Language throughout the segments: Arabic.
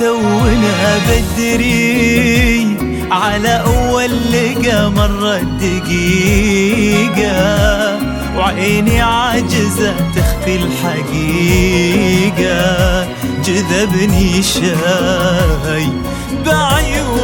تونا بدري على أول لقى مرة دقيقة وعيني عاجزة تخفي الحقيقة. جذبني شاي بعيونك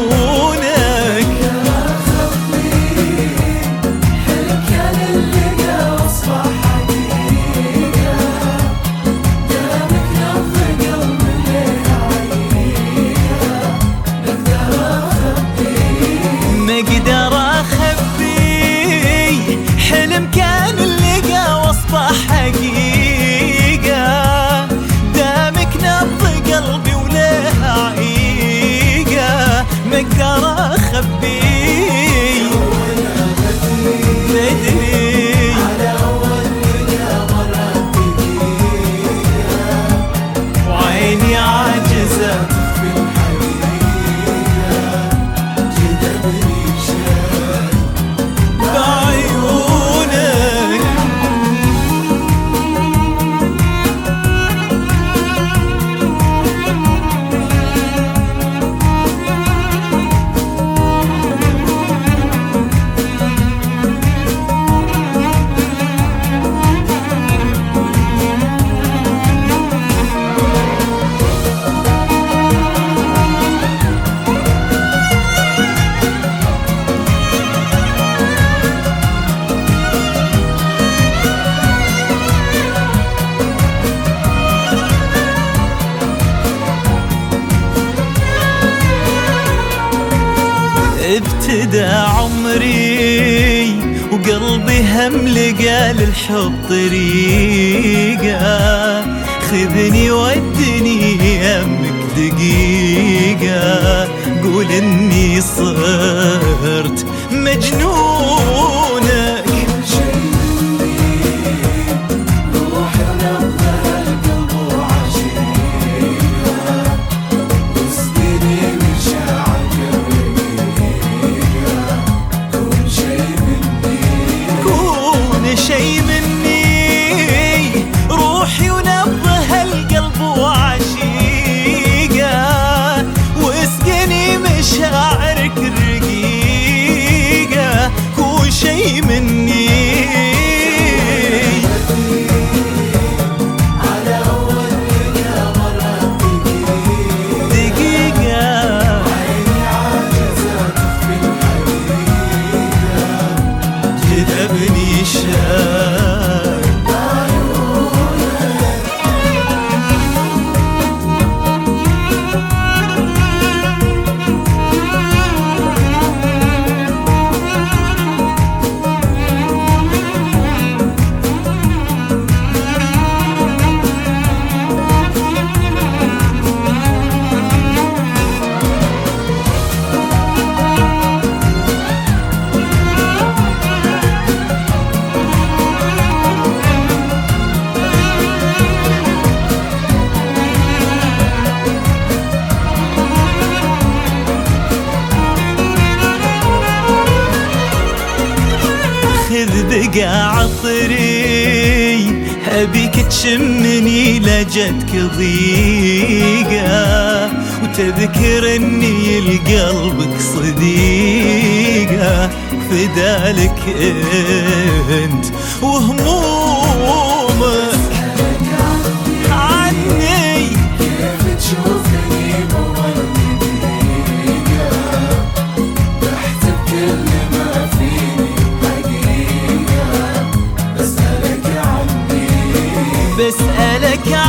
ابتدى عمري وقلبي هم لقى للحب طريقة. خذني ودني يمك دقيقة. قول إني صرت مجنونك كون بقى عطري أبيك تشمني لجدك ضيقة وتذكر اني لقلبك صديقة فدالك أنت وهمومك بسألك